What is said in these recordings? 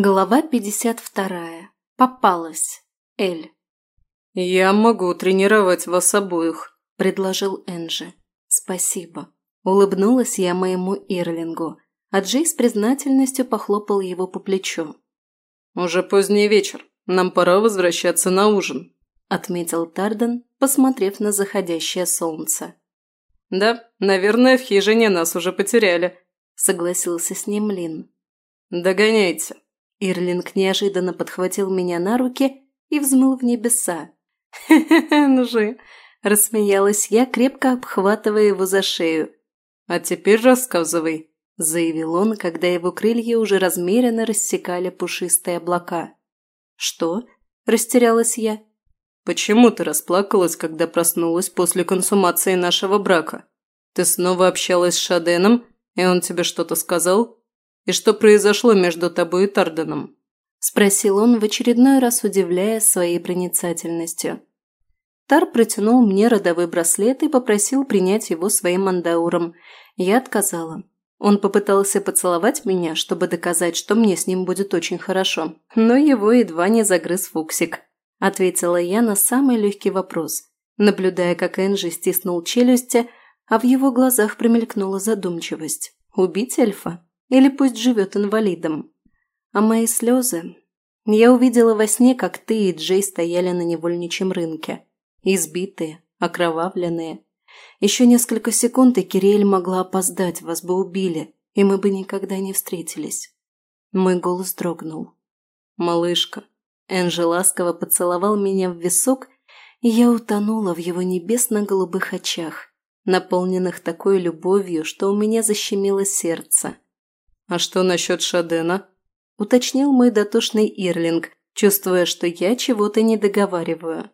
Глава 52. Попалась. Эль. «Я могу тренировать вас обоих», – предложил Энджи. «Спасибо». Улыбнулась я моему Ирлингу, а Джей с признательностью похлопал его по плечу. «Уже поздний вечер. Нам пора возвращаться на ужин», – отметил Тарден, посмотрев на заходящее солнце. «Да, наверное, в хижине нас уже потеряли», – согласился с ним Лин. «Догоняйте», Ирлинг неожиданно подхватил меня на руки и взмыл в небеса. «Хе-хе-хе, ну же!» – рассмеялась я, крепко обхватывая его за шею. «А теперь рассказывай», – заявил он, когда его крылья уже размеренно рассекали пушистые облака. «Что?» – растерялась я. «Почему ты расплакалась, когда проснулась после консумации нашего брака? Ты снова общалась с Шаденом, и он тебе что-то сказал?» И что произошло между тобой и Тарденом? – спросил он, в очередной раз удивляя своей проницательностью. Тар протянул мне родовой браслет и попросил принять его своим мандауром. Я отказала. Он попытался поцеловать меня, чтобы доказать, что мне с ним будет очень хорошо, но его едва не загрыз Фуксик. Ответила я на самый легкий вопрос, наблюдая, как Энджи стиснул челюсти, а в его глазах промелькнула задумчивость. «Убить эльфа?» Или пусть живет инвалидом. А мои слезы... Я увидела во сне, как ты и Джей стояли на невольничьем рынке. Избитые, окровавленные. Еще несколько секунд, и Кириэль могла опоздать, вас бы убили, и мы бы никогда не встретились. Мой голос дрогнул. «Малышка». Энджи ласково поцеловал меня в висок, и я утонула в его небесно-голубых очах, наполненных такой любовью, что у меня защемило сердце. «А что насчет Шадена?» – уточнил мой дотошный Ирлинг, чувствуя, что я чего-то не договариваю.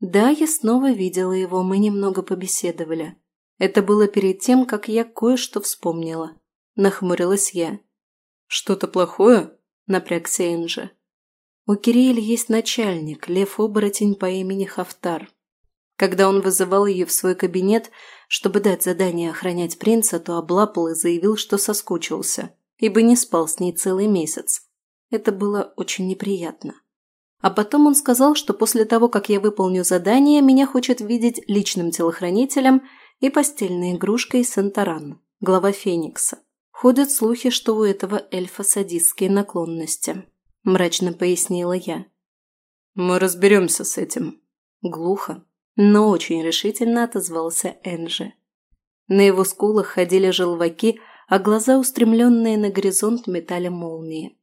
Да, я снова видела его, мы немного побеседовали. Это было перед тем, как я кое-что вспомнила. Нахмурилась я. «Что-то плохое?» – напрягся Энджи. «У Кириэль есть начальник, лев-оборотень по имени Хафтар. Когда он вызывал ее в свой кабинет, чтобы дать задание охранять принца, то облапал и заявил, что соскучился, ибо не спал с ней целый месяц. Это было очень неприятно. А потом он сказал, что после того, как я выполню задание, меня хочет видеть личным телохранителем и постельной игрушкой Сентаран, глава Феникса. Ходят слухи, что у этого эльфа садистские наклонности, мрачно пояснила я. Мы разберемся с этим. Глухо, но очень решительно отозвался Энджи. На его скулах ходили желваки, а глаза, устремленные на горизонт, метали молнии.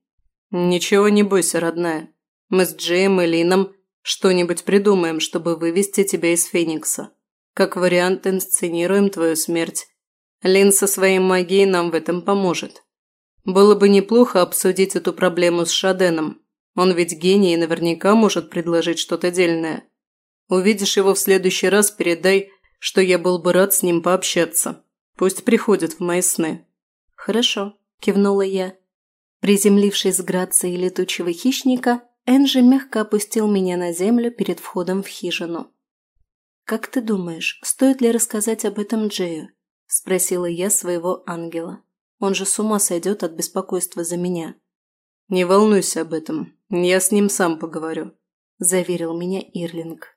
«Ничего не бойся, родная. Мы с Джеем и Лином что-нибудь придумаем, чтобы вывести тебя из Феникса. Как вариант, инсценируем твою смерть. Лин со своей магией нам в этом поможет. Было бы неплохо обсудить эту проблему с Шаденом. Он ведь гений и наверняка может предложить что-то дельное». Увидишь его в следующий раз, передай, что я был бы рад с ним пообщаться. Пусть приходит в мои сны». «Хорошо», – кивнула я. Приземлившись с грацией летучего хищника, Энджи мягко опустил меня на землю перед входом в хижину. «Как ты думаешь, стоит ли рассказать об этом Джею?» – спросила я своего ангела. «Он же с ума сойдет от беспокойства за меня». «Не волнуйся об этом, я с ним сам поговорю», – заверил меня Ирлинг.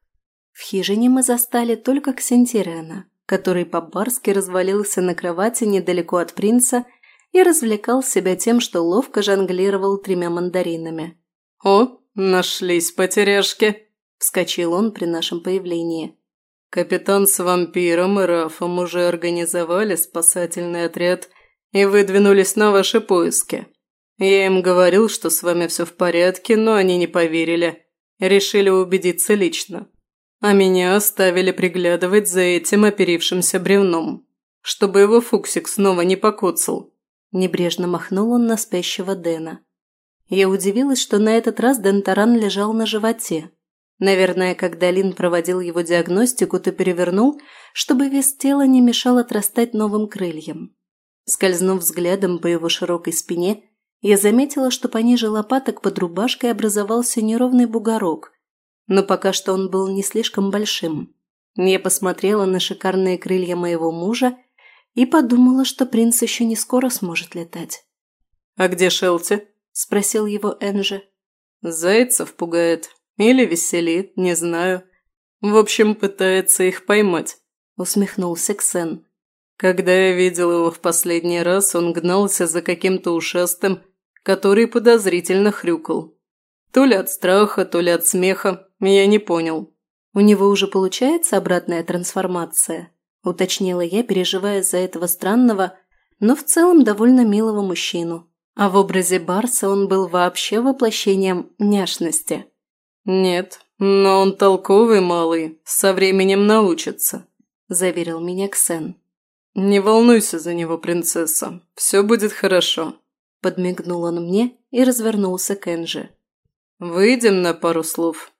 В Хижине мы застали только Ксентерена, который по-барски развалился на кровати недалеко от принца и развлекал себя тем, что ловко жонглировал тремя мандаринами. «О, нашлись потеряшки!» – вскочил он при нашем появлении. «Капитан с вампиром и Рафом уже организовали спасательный отряд и выдвинулись на ваши поиски. Я им говорил, что с вами все в порядке, но они не поверили. Решили убедиться лично» а меня оставили приглядывать за этим оперившимся бревном, чтобы его Фуксик снова не покоцал. Небрежно махнул он на спящего Дэна. Я удивилась, что на этот раз Дантаран лежал на животе. Наверное, когда Лин проводил его диагностику, то перевернул, чтобы вес тела не мешал отрастать новым крыльям. Скользнув взглядом по его широкой спине, я заметила, что пониже лопаток под рубашкой образовался неровный бугорок – но пока что он был не слишком большим. Я посмотрела на шикарные крылья моего мужа и подумала, что принц еще не скоро сможет летать. «А где Шелти?» – спросил его Энжи. «Зайцев пугает. Или веселит, не знаю. В общем, пытается их поймать», – усмехнулся Ксен. «Когда я видел его в последний раз, он гнался за каким-то ушастым, который подозрительно хрюкал. То ли от страха, то ли от смеха, я не понял. У него уже получается обратная трансформация? Уточнила я, переживая за этого странного, но в целом довольно милого мужчину. А в образе Барса он был вообще воплощением няшности. «Нет, но он толковый малый, со временем научится», – заверил меня Ксен. «Не волнуйся за него, принцесса, все будет хорошо», – подмигнул он мне и развернулся к Энджи. «Выйдем на пару слов».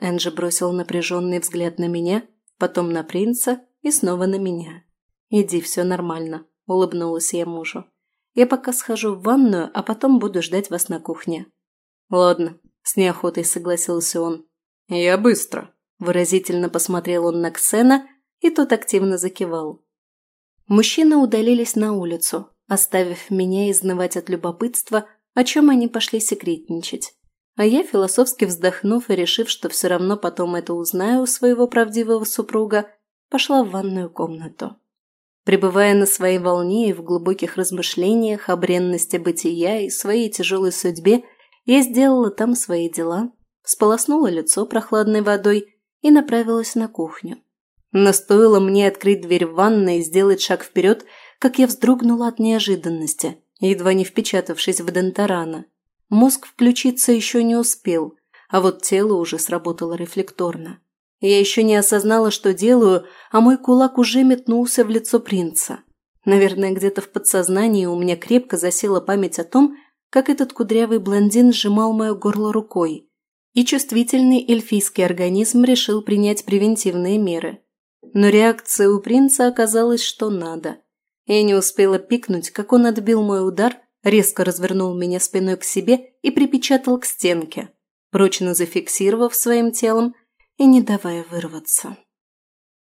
Энджи бросил напряженный взгляд на меня, потом на принца и снова на меня. «Иди, все нормально», – улыбнулась я мужу. «Я пока схожу в ванную, а потом буду ждать вас на кухне». «Ладно», – с неохотой согласился он. «Я быстро», – выразительно посмотрел он на Ксена, и тот активно закивал. Мужчины удалились на улицу, оставив меня изнывать от любопытства, о чем они пошли секретничать. А я философски вздохнув и решив, что все равно потом это узнаю у своего правдивого супруга, пошла в ванную комнату. Пребывая на своей волне и в глубоких размышлениях о бренности бытия и своей тяжелой судьбе, я сделала там свои дела, сполоснула лицо прохладной водой и направилась на кухню. Но стоило мне открыть дверь в ванной и сделать шаг вперед, как я вздрогнула от неожиданности, едва не впечатавшись в Дентарана – Мозг включиться еще не успел, а вот тело уже сработало рефлекторно. Я еще не осознала, что делаю, а мой кулак уже метнулся в лицо принца. Наверное, где-то в подсознании у меня крепко засела память о том, как этот кудрявый блондин сжимал мое горло рукой. И чувствительный эльфийский организм решил принять превентивные меры. Но реакция у принца оказалась, что надо. Я не успела пикнуть, как он отбил мой удар – резко развернул меня спиной к себе и припечатал к стенке, прочно зафиксировав своим телом и не давая вырваться.